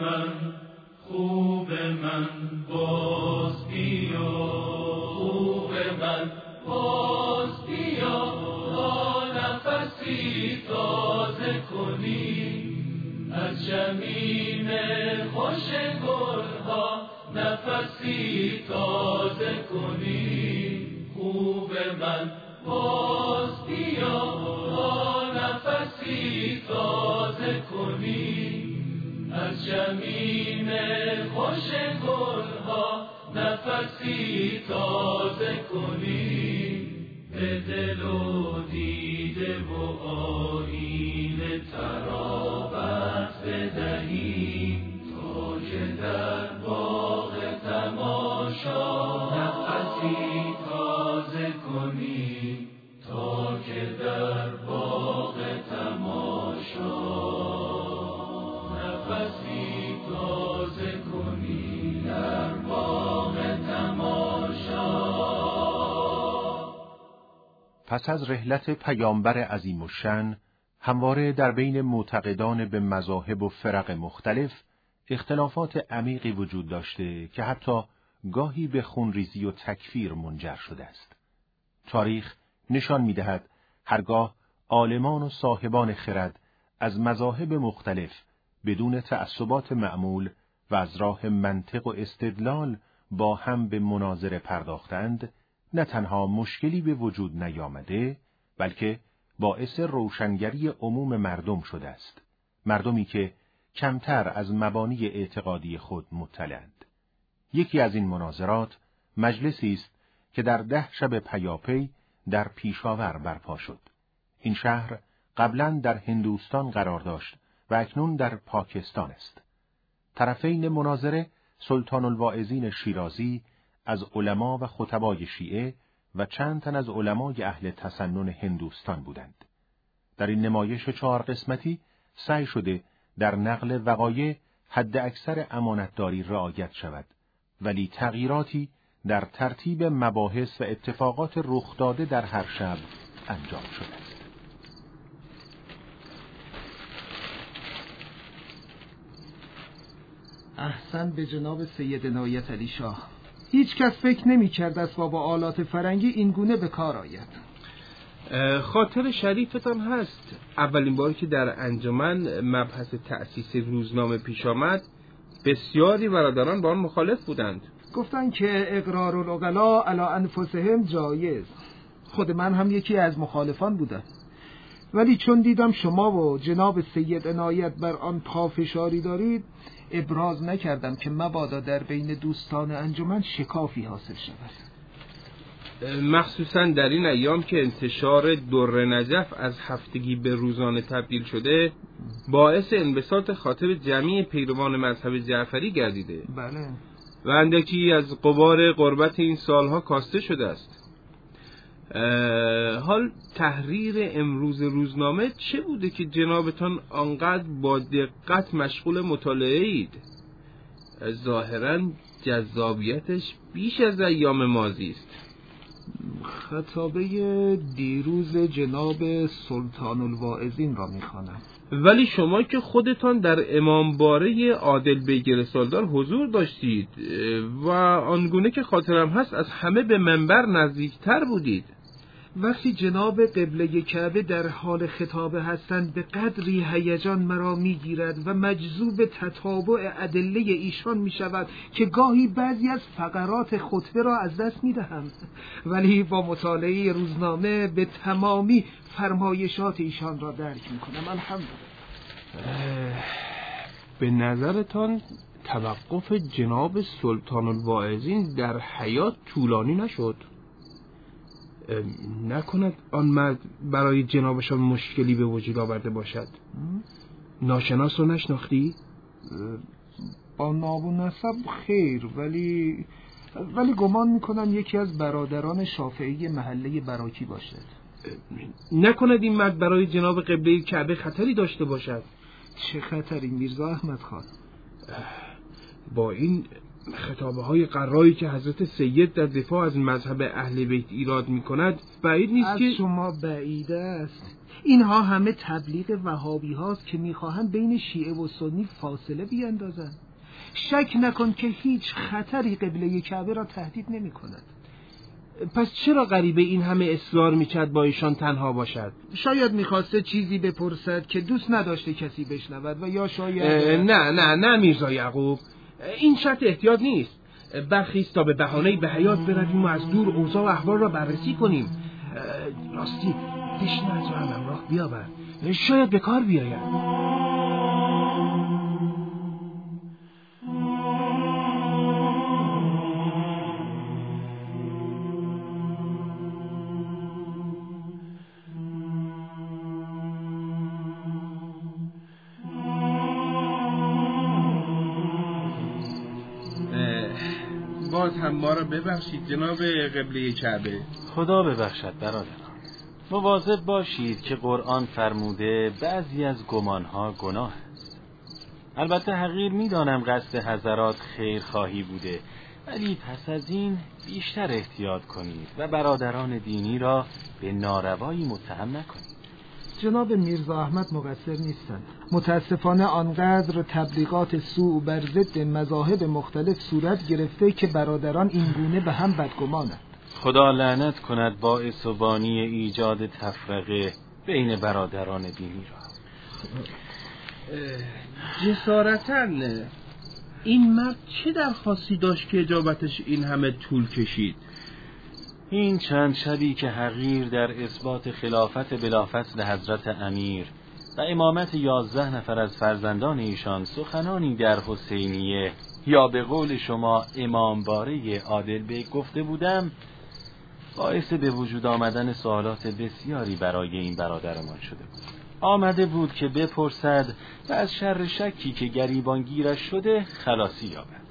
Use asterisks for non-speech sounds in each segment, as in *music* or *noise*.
من خوب من باز بیا. خوب من باز بیا. تا نفسی تازه کنی. از جمیم خوش گلها نفسی تازه کنی. خوب من باز بیا. جمیم خوش گلها نفسی تازه کنی. به دل و دیده و آیین ترابت بدهی. پس از رحلت پیامبر عظیم و شن، همواره در بین معتقدان به مذاهب و فرق مختلف اختلافات عمیقی وجود داشته که حتی گاهی به خونریزی و تکفیر منجر شده است. تاریخ نشان می‌دهد هرگاه عالمان و صاحبان خرد از مذاهب مختلف بدون تعصبات معمول و از راه منطق و استدلال با هم به مناظره پرداختند، نه تنها مشکلی به وجود نیامده، بلکه باعث روشنگری عموم مردم شده است. مردمی که کمتر از مبانی اعتقادی خود مطلعند. یکی از این مناظرات مجلسی است که در ده شب پیاپی در پیشاور برپا شد. این شهر قبلا در هندوستان قرار داشت و اکنون در پاکستان است. طرفین مناظره سلطان الواعظین شیرازی از علما و خطبای شیعه و چند تن از علمای اهل تسنن هندوستان بودند. در این نمایش چهار قسمتی سعی شده در نقل وقایع حد اکثر امانتداری رعایت شود ولی تغییراتی در ترتیب مباحث و اتفاقات رخ داده در هر شب انجام شده است. احسن به جناب سید نایت علی شاه هیچ کس فکر نمی کرد اسباب آلات فرنگی این گونه به کار آید. خاطر شریفتان هست. اولین باری که در انجمن مبحث تأسیس روزنامه پیش آمد بسیاری برادران با آن مخالف بودند. گفتن که اقرار العقلا علی انفسهم جایز. خود من هم یکی از مخالفان بودم. ولی چون دیدم شما و جناب سید عنایت بر آن پافشاری دارید ابراز نکردم که مبادا در بین دوستان انجمن شکافی حاصل شود. مخصوصا در این ایام که انتشار در نجف از هفتگی به روزانه تبدیل شده باعث انبساط خاطر جمعی پیروان مذهب جعفری گردیده. بله. و اندکی از قبار قربت این سالها کاسته شده است. حال تحریر امروز روزنامه چه بوده که جنابتان آنقدر با دقت مشغول مطالعه اید؟ ظاهرا جذابیتش بیش از ایام ماضی است. خطابه دیروز جناب سلطان الواعظین را می‌خوانم. ولی شما که خودتان در امامباره عادل بیگر سالدار حضور داشتید و آنگونه که خاطرم هست از همه به منبر نزدیکتر بودید. وقتی جناب قبله کعبه در حال خطابه هستند به قدری هیجان مرا می‌گیرد و مجذوب تتابع ادله ایشان می شود که گاهی بعضی از فقرات خطبه را از دست می دهم ولی با مطالعه روزنامه به تمامی فرمایشات ایشان را درک می کنم الحمدلله. به نظرتان توقف جناب سلطان الواعظین در حیات طولانی نشد؟ نکند آن مرد برای جنابشان مشکلی به وجود آورده باشد. ناشناس رو نشناختی؟ با ناب و نسب خیر ولی ولی گمان می‌کنم یکی از برادران شافعی محله براکی باشد. نکند این مرد برای جناب قبله کعبه خطری داشته باشد؟ چه خطری میرزا احمد خان؟ با این خطابه های قرایی که حضرت سید در دفاع از مذهب اهل بیت ایراد می کند بعید نیست از که شما بعید است. اینها همه تبلیغ وهابی هاست که می‌خواهند بین شیعه و سنی فاصله بیندازند شک نکن که هیچ خطری قبله کعبه را تهدید نمی کند پس چرا غریبه این همه اصرار می‌کرد با ایشان تنها باشد؟ شاید می‌خواسته چیزی بپرسد که دوست نداشته کسی بشنود و یا شاید نه نه نه میرزا یعقوب. این شرط احتیاط نیست. برخیست تا به بهانه به حیات برویم و از دور اوضاع و احوال را بررسی کنیم. راستی دشنت را هم همراه بیاور. شاید به کار بیاید. را ببخشید جناب قبله کعبه. خدا ببخشد برادران مواظب باشید که قرآن فرموده بعضی از گمانها گناه است. البته حقیر می‌دانم قصد حضرات خیر خواهی بوده ولی پس از این بیشتر احتیاط کنید و برادران دینی را به ناروایی متهم نکنید. جناب میرزا احمد مقصر نیستند. متاسفانه آنقدر تبلیغات سوء بر ضد مذاهب مختلف صورت گرفته که برادران این گونه به هم بدگمانند. خدا لعنت کند باعث و بانی ایجاد تفرقه بین برادران دینی را. جسارتا این مرد چه درخواستی داشت که اجابتش این همه طول کشید؟ این چند شبی که حقیر در اثبات خلافت بلافصل حضرت امیر و امامت یازده نفر از فرزندان ایشان سخنانی در حسینیه. یا به قول شما امامباره عادل به گفته بودم باعث به وجود آمدن سوالات بسیاری برای این برادرمان شده بود. آمده بود که بپرسد و از شر شکی که گریبان گیرش شده خلاصی یابد.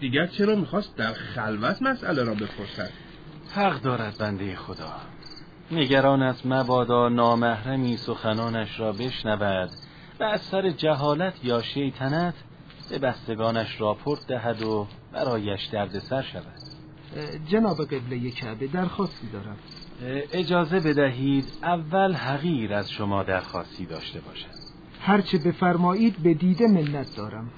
دیگر چرا می‌خواست در خلوت مسئله را بپرسد؟ حق دارد بنده خدا. نگران از مبادا نامحرمی سخنانش را بشنود و از سر جهالت یا شیطنت به بستگانش راپورت دهد و برایش دردسر شود. جناب قبله کعبه درخواستی دارم. اجازه بدهید اول حقیر از شما درخواستی داشته باشد. هرچه بفرمایید به دیده منت دارم.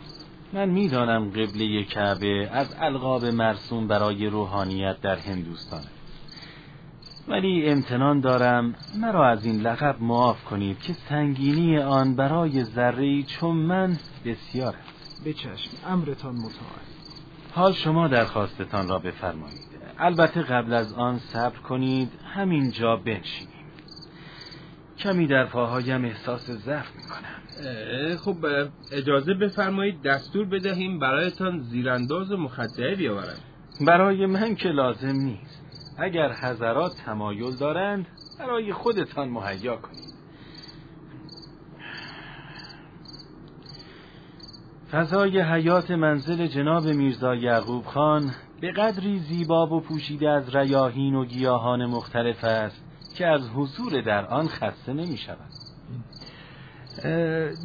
من می‌دانم قبله کعبه از القاب مرسوم برای روحانیت در هندوستان ولی امتنان دارم مرا از این لقب معاف کنید که سنگینی آن برای ذره چون من بسیار است. به چشم امرتان مطاعت حال شما درخواستتان را بفرمایید. البته قبل از آن صبر کنید همین جا بنشینیم کمی در پاهایم احساس ضعف می‌کنم. خب اجازه بفرمایید دستور بدهیم برایتان زیرانداز و مخدره بیاورم. برای من که لازم نیست. اگر حضرات تمایل دارند برای خودتان مهیا کنید. فضای حیات منزل جناب میرزا یعقوب خان به قدری زیبا و پوشیده از ریاهین و گیاهان مختلف است که از حضور در آن خسته نمی شود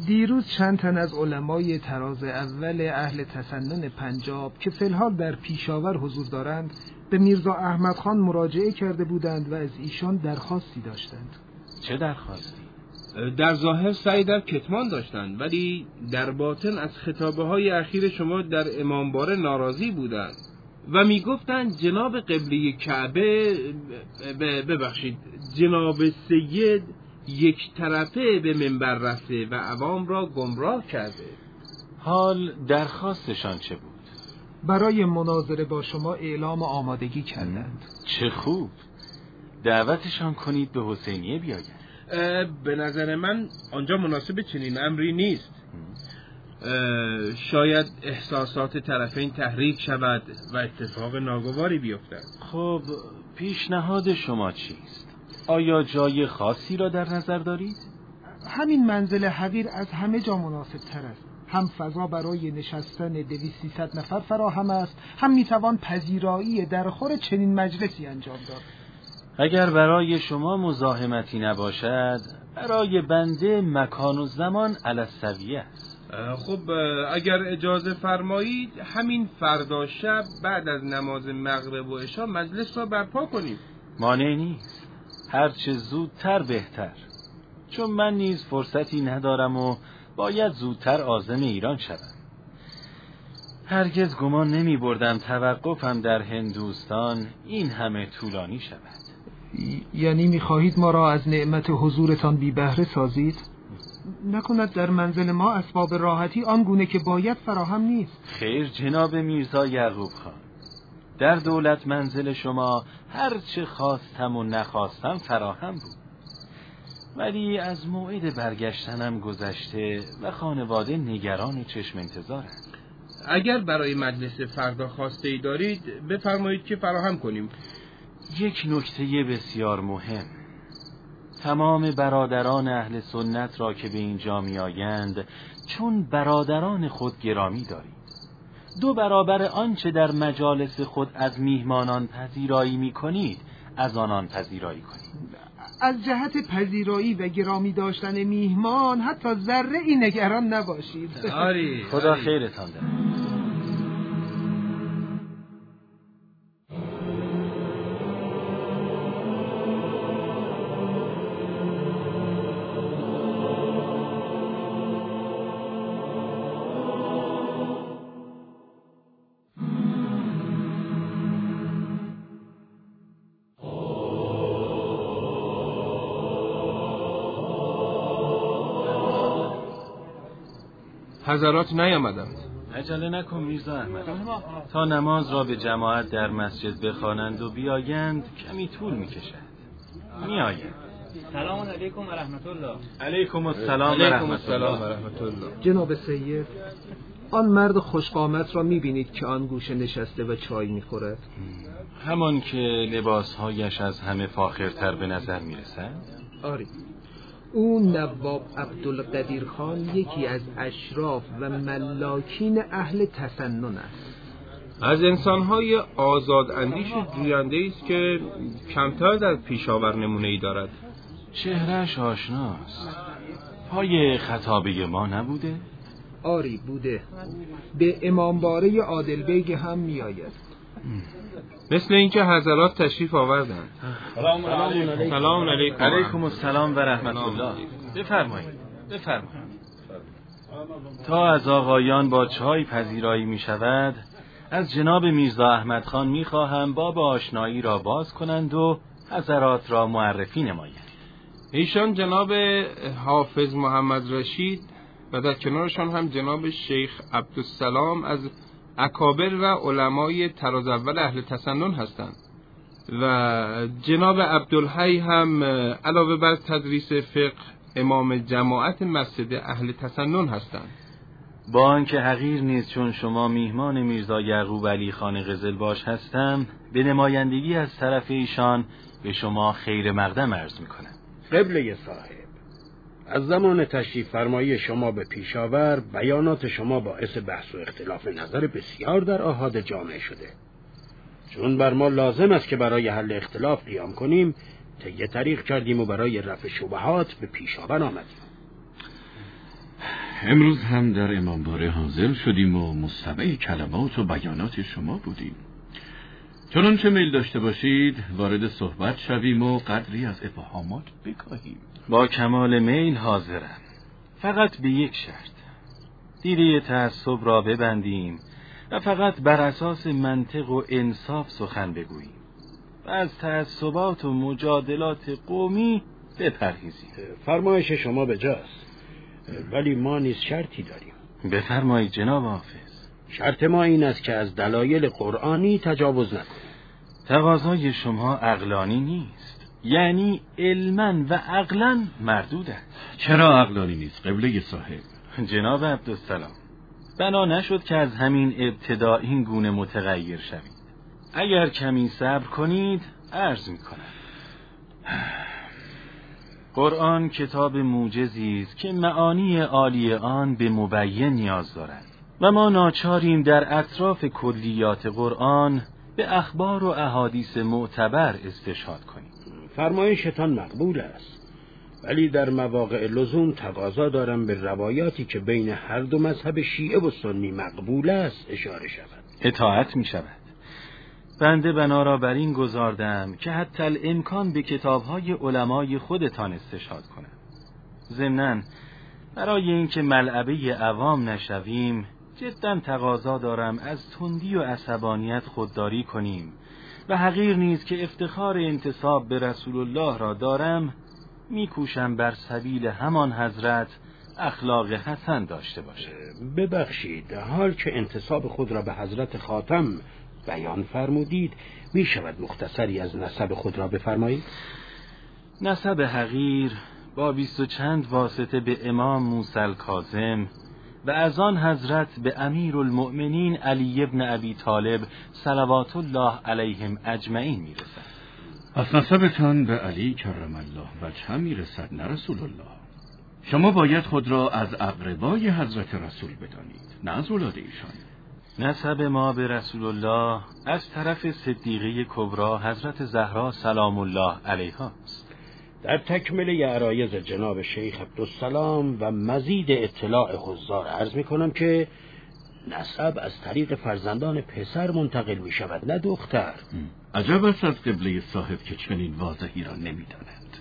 دیروز چند تن از علمای تراز اول اهل تسنن پنجاب که فلحال در پیشاور حضور دارند به میرزا احمد خان مراجعه کرده بودند و از ایشان درخواستی داشتند چه درخواستی؟ در ظاهر سعی در کتمان داشتند ولی در باطن از خطابه های اخیر شما در امامباره ناراضی بودند و می‌گفتند جناب قبله کعبه ببخشید جناب سید یک طرفه به منبر رفته و عوام را گمراه کرده حال درخواستشان چه بود؟ برای مناظره با شما اعلام آمادگی کردند. چه خوب. دعوتشان کنید به حسینیه بیاید. به نظر من آنجا مناسب چنین امری نیست. شاید احساسات طرفین تحریک شود و اتفاق ناگواری بیفتد. خب پیشنهاد شما چیست؟ آیا جای خاصی را در نظر دارید؟ همین منزل حقیر از همه جا مناسب تر است. هم فضا برای نشستن دویست نفر فراهم است هم می‌توان پذیرایی در خور چنین مجلسی انجام داد. اگر برای شما مزاحمتی نباشد برای بنده مکان و زمان علسویه است. خب اگر اجازه فرمایید همین فردا شب بعد از نماز مغرب و عشا مجلس را برپا کنیم. مانع نیست. هرچه زودتر بهتر. چون من نیز فرصتی ندارم و باید زودتر آزم ایران شوم هرگز گمان نمی بردم توقفم در هندوستان این همه طولانی شود. یعنی می‌خواهید ما را از نعمت حضورتان بی بهره سازید؟ نکند در منزل ما اسباب راحتی آنگونه که باید فراهم نیست. خیر جناب میرزا یعقوب خان. در دولت منزل شما هر چه خواستم و نخواستم فراهم بود. ولی از موعد برگشتنم گذشته و خانواده نگران چشم انتظارند اگر برای مجلس فردا خواسته ای دارید بفرمایید که فراهم کنیم. یک نکته بسیار مهم. تمام برادران اهل سنت را که به اینجا می آیند چون برادران خود گرامی دارید. دو برابر آنچه در مجالس خود از میهمانان پذیرایی می کنید از آنان پذیرایی کنید. از جهت پذیرایی و گرامی داشتن میهمان حتی ذره ای نگران نباشید. آری خدا خیرتان دهد. حضرات نیامدند عجله نکن میرزا احمد. تا نماز را به جماعت در مسجد بخوانند و بیایند کمی طول می‌کشد. میآیند. سلام علیکم و رحمت الله علیکم السلام و الله رحمت الله جناب سید آن مرد خوشقامت را می‌بینید که آن گوشه نشسته و چای می‌خورد؟ همان که لباسهایش از همه فاخرتر به نظر می‌رسد؟ آری. او نواب عبدالقدیر خان یکی از اشراف و ملاکین اهل تسنن است. از انسانهای آزاد اندیش و جوینده است که کمتر در پیشاور نمونه ای دارد. چهرش آشناست. پای خطابه ما نبوده؟ آری بوده. به امامباره عادل بیگ هم میآید. مثل اینکه حضرات تشریف آوردند سلام علیکم. سلام علیکم. علیکم السلام و رحمت الله بفرمایید. بفرمایید. تا از آقایان با چای پذیرایی می شود از جناب میرزا احمد خان می خواهم باب آشنایی را باز کنند و حضرات را معرفی نمایند ایشان جناب حافظ محمد رشید و در کنارشان هم جناب شیخ عبدالسلام از اکابر و علمای تراز اول اهل تسنن هستند. و جناب عبدالحی هم علاوه بر تدریس فقه امام جماعت مسجد اهل تسنن هستند. با آنکه حقیر نیست چون شما میهمان میرزا یعقوب علی خان قزلباش هستم به نمایندگی از طرف ایشان به شما خیر مقدم عرض می کنم قبله صاحب از زمان تشریف فرمایی شما به پیشاور بیانات شما باعث بحث و اختلاف نظر بسیار در آهاد جامعه شده. چون بر ما لازم است که برای حل اختلاف قیام کنیم طی طریق کردیم و برای رفع شبهات به پیشاور آمدیم. امروز هم در امامباره حاضر شدیم و مستمع کلمات و بیانات شما بودیم. چنانچه میل داشته باشید وارد صحبت شویم و قدری از ابهامات بکاهیم با کمال میل حاضرم. فقط به یک شرط. دیده تعصب را ببندیم و فقط بر اساس منطق و انصاف سخن بگوییم. و از تعصبات و مجادلات قومی بپرهیزیم. فرمایش شما به جاست ولی ما نیز شرطی داریم. بفرمایید جناب حافظ. شرط ما این است که از دلایل قرآنی تجاوز نکنیم. تقاضای شما عقلانی نیست. یعنی علما و عقلا مردود است چرا عقلانی نیست؟ قبله صاحب. جناب عبدالسلام بنا نشد که از همین ابتدا این گونه متغیر شوید. اگر کمی صبر کنید عرض می کنم قرآن کتاب موجزی است که معانی عالی آن به مبین نیاز دارد. و ما ناچاریم در اطراف کلیات قرآن به اخبار و احادیث معتبر استشهاد کنیم. فرمایشتان مقبول است. ولی در مواقع لزوم تقاضا دارم به روایاتی که بین هر دو مذهب شیعه و سنی مقبول است اشاره شود. اطاعت می شود. بنده بنا را بر این گذاردم که حتی الامکان به کتابهای علمای خودتان استشهاد کنم. ضمناً برای اینکه ملعبه عوام نشویم جدا تقاضا دارم از تندی و عصبانیت خودداری کنیم. و حقیر نیست که افتخار انتصاب به رسول الله را دارم میکوشم بر سبیل همان حضرت اخلاق حسن داشته باشه. ببخشید حال که انتصاب خود را به حضرت خاتم بیان فرمودید می شود مختصری از نسب خود را بفرمایید؟ نسب حقیر با بیست و چند واسطه به امام موسل کازم و از آن حضرت به امیر المؤمنین علی ابن ابی طالب صلوات الله علیهم اجمعین می‌رسد. پس نسبتان به علی کرم الله وجه می‌رسد نه رسول الله. شما باید خود را از اقربای حضرت رسول بدانید نه از اولاد ایشان. نسب ما به رسول الله از طرف صدیقه کبرا حضرت زهرا سلام الله علیها است. در تکمله عرایز جناب شیخ عبدالسلام و مزید اطلاع حضار عرض می کنم که نسب از طریق فرزندان پسر منتقل می شود نه دختر. عجب است از قبله صاحب که چنین واضحی را نمی‌داند.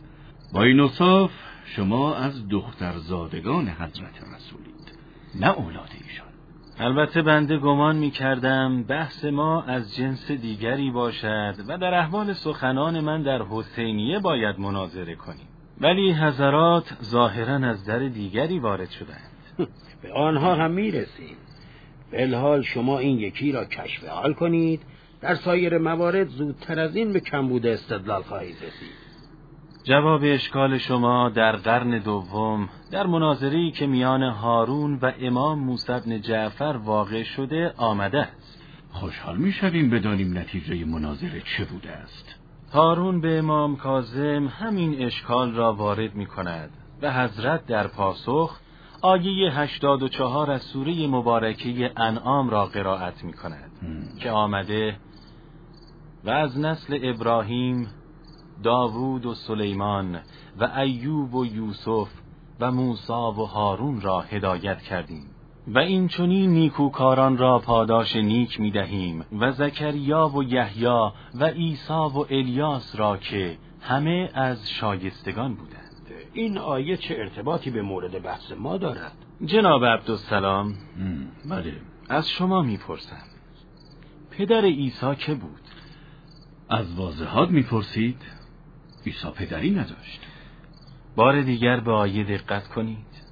با این اصاف شما از دخترزادگان حضرت رسولید نه اولاد ایشان. البته بنده گمان می کردم بحث ما از جنس دیگری باشد و در احوال سخنان من در حسینیه باید مناظره کنیم. ولی حضرات ظاهرا از در دیگری وارد شدند. *laughs* به آنها هم می رسیم شما این یکی را کشف حال کنید. در سایر موارد زودتر از این به کمبود استدلال خواهید رسید. جواب اشکال شما در قرن دوم در مناظری که میان هارون و امام موسی بن جعفر واقع شده آمده است. خوشحال می‌شویم بدانیم نتیجه مناظره چه بوده است. هارون به امام کاظم همین اشکال را وارد می کند و حضرت در پاسخ آیه 84 از سوره مبارکه انعام را قرائت می کند که آمده و از نسل ابراهیم داوود و سلیمان و ایوب و یوسف و موسا و هارون را هدایت کردیم. و این چونین نیکوکاران را پاداش نیک می دهیم و زکریا و یحیی و عیسی و الیاس را که همه از شایستگان بودند. این آیه چه ارتباطی به مورد بحث ما دارد؟ جناب عبدالسلام بله. از شما می‌پرسم پدر عیسی که بود؟ از واضحات می‌پرسید؟ عیسی پدری نداشت. بار دیگر به آیه دقت کنید.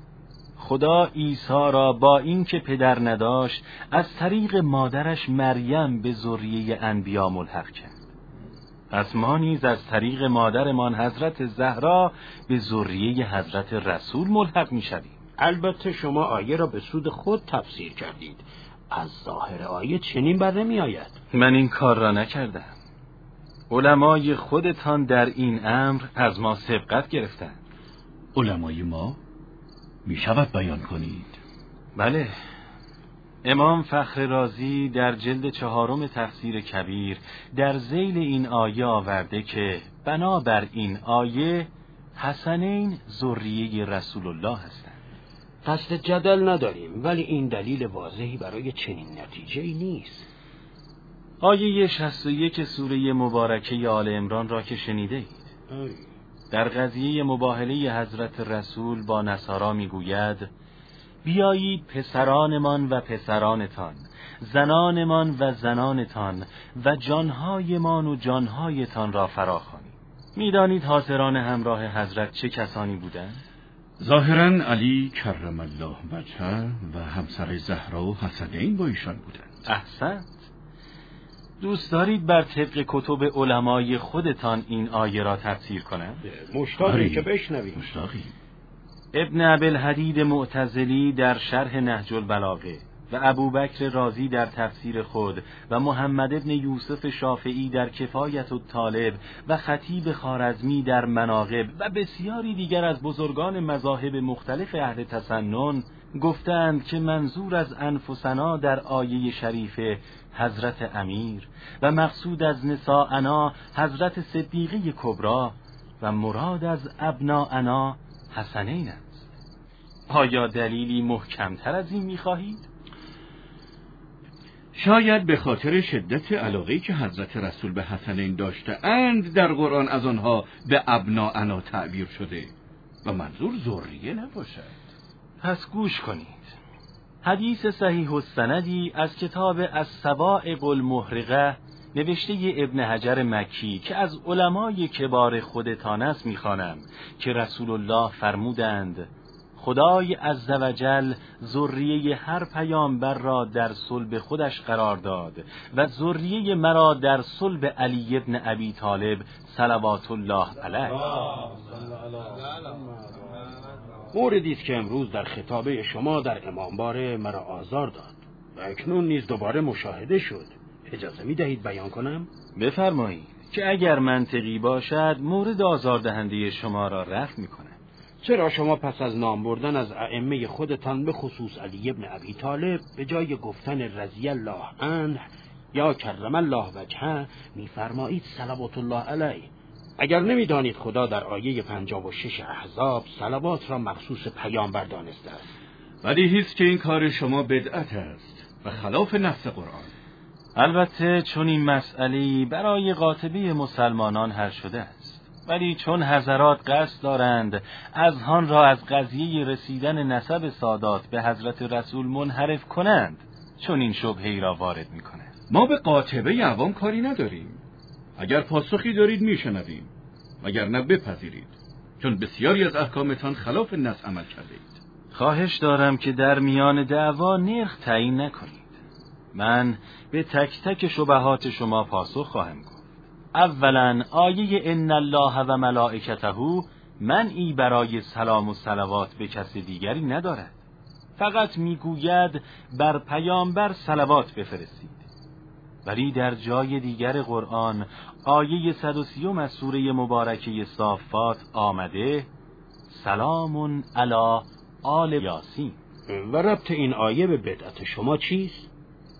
خدا عیسی را با اینکه پدر نداشت از طریق مادرش مریم به ذریه انبیا ملحق کرد. پس ما نیز از طریق مادرمان حضرت زهرا به ذریه حضرت رسول ملحق می شویم. البته شما آیه را به سود خود تفسیر کردید. از ظاهر آیه چنین بر نمی آید من این کار را نکردم. علمای خودتان در این امر از ما سبقت گرفتند علمای ما می شود بیان کنید. بله. امام فخر رازی در جلد چهارم تفسیر کبیر در زیل این آیه آورده که بنابر این آیه حسنین ذریه رسول الله هستند. قصد جدل نداریم ولی این دلیل واضحی برای چنین نتیجه نیست. آیه 61 سوره مبارکه آل امران را که شنیده اید. در قضیه مباهله حضرت رسول با نصارا می‌گوید بیایید پسرانمان و پسرانتان زنانمان و زنانتان و جانهایمان و جانهایتان را فراخوانید می‌دانید حاضران همراه حضرت چه کسانی بودند؟ ظاهرا علی کرم الله وجهه و همسر زهرا و حسنین با ایشان بودند. احسنت دوست دارید بر طبق کتب علمای خودتان این آیه را تفسیر کنم؟ مشتاقی که بشنویم. مشتاقی. ابن عبل حدید معتزلی در شرح نهج البلاغه و ابوبکر رازی در تفسیر خود و محمد ابن یوسف شافعی در کفایت الطالب و خطیب خارزمی در مناقب و بسیاری دیگر از بزرگان مذاهب مختلف اهل تسنن گفتند که منظور از انفسنا در آیه شریف حضرت امیر و مقصود از نساءنا حضرت صدیقه کبرا و مراد از ابناءنا حسنین است آیا دلیلی محکمتر از این می‌خواهید؟ شاید به خاطر شدت علاقه که حضرت رسول به حسنین داشته اند در قرآن از آنها به ابناءنا تعبیر شده و منظور ذریه نباشد پس گوش کنید. حدیث صحیح السندی از کتاب از سوائق المحرقه نوشته ابن حجر مکی که از علمای کبار خودتان است می‌خوانم که رسول الله فرمودند خدای عزوجل ذریه هر پیامبر را در صلب خودش قرار داد و ذریه مرا در صلب علی ابن ابی طالب صلوات الله علیه. موردی است که امروز در خطابه شما در امامباره مرا آزار داد و اکنون نیز دوباره مشاهده شد. اجازه می دهید بیان کنم؟ بفرمایید. که اگر منطقی باشد مورد آزاردهنده شما را رفت می کنم چرا شما پس از نام بردن از ائمه خودتان به خصوص علی ابن ابی طالب به جای گفتن رضی الله عنه یا کرم الله وجهه میفرمایید صلوات الله علیه؟ اگر نمی‌دانید خدا در آیه پنجاب و شش احزاب صلوات را مخصوص پیامبر دانسته است. ولی هیست که این کار شما بدعت است و خلاف نفس قرآن. البته چون این مسئله برای قاطبه مسلمانان حل شده است. ولی چون حضرات قصد دارند از هان را از قضیه رسیدن نسب سادات به حضرت رسول منحرف کنند چون این شبهی را وارد می کنند ما به قاطبه عوام کاری نداریم. اگر پاسخی دارید میشنویم نه بپذیرید چون بسیاری از احکامتان خلاف نص عمل کرده اید. خواهش دارم که در میان دعوا نرخ تعیین نکنید. من به تک تک شبهات شما پاسخ خواهم گفت. اولا آیه ان الله و ملائکته منعی برای سلام و صلوات به کس دیگری ندارد. فقط می‌گوید بر پیامبر صلوات بفرستید. ولی در جای دیگر قرآن آیه 130 از سوره مبارکه صافات آمده سلام علی آل یاسین. و ربط این آیه به بدعت شما چیست؟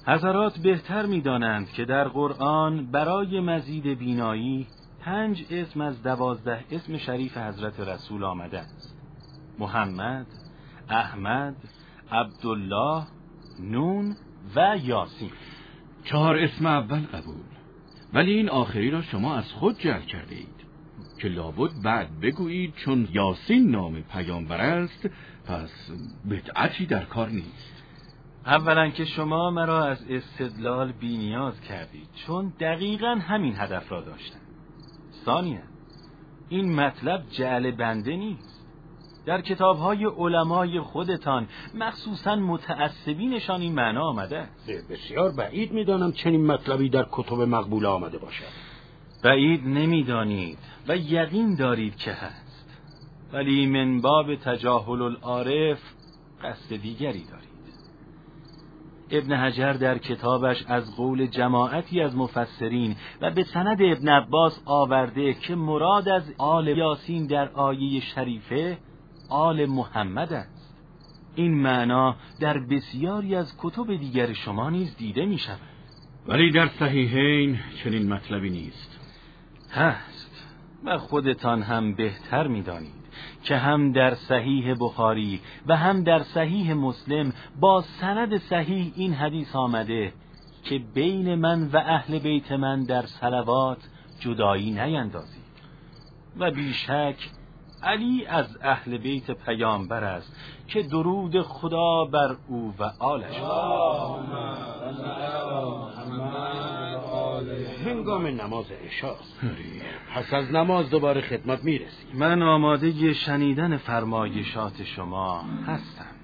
حضرات بهتر می‌دانند که در قرآن برای مزید بینایی پنج اسم از دوازده اسم شریف حضرت رسول آمده است. محمد، احمد، عبدالله، نون و یاسین. چهار اسم اول قبول. ولی این آخری را شما از خود جل کرده اید که لابد بعد بگویید چون یاسین نام پیامبر است پس بدعتی در کار نیست. اولا که شما مرا از استدلال بینیاز کردید چون دقیقا همین هدف را داشتم. ثانیا این مطلب جعل بنده نیست. در کتابهای علمای خودتان مخصوصا متعصبینشان این معنا آمده است. بسیار بعید می‌دانم چنین مطلبی در کتب مقبول آمده باشد. بعید نمی‌دانید و یقین دارید که هست. ولی من باب تجاهل العارف قصد دیگری دارید. ابن حجر در کتابش از قول جماعتی از مفسرین و به سند ابن عباس آورده که مراد از آل یاسین در آیه شریفه آل محمد است. این معنا در بسیاری از کتب دیگر شما نیز دیده می شود ولی در صحیحین چنین مطلبی نیست. هست و خودتان هم بهتر می دانید که هم در صحیح بخاری و هم در صحیح مسلم با سند صحیح این حدیث آمده که بین من و اهل بیت من در صلوات جدایی نیندازید. و بیشک علی از اهل بیت پیامبر است که درود خدا بر او و آلش. هنگام نماز عشاء پس از نماز دوباره خدمت می‌رسی من آماده شنیدن فرمایشات شما هستم.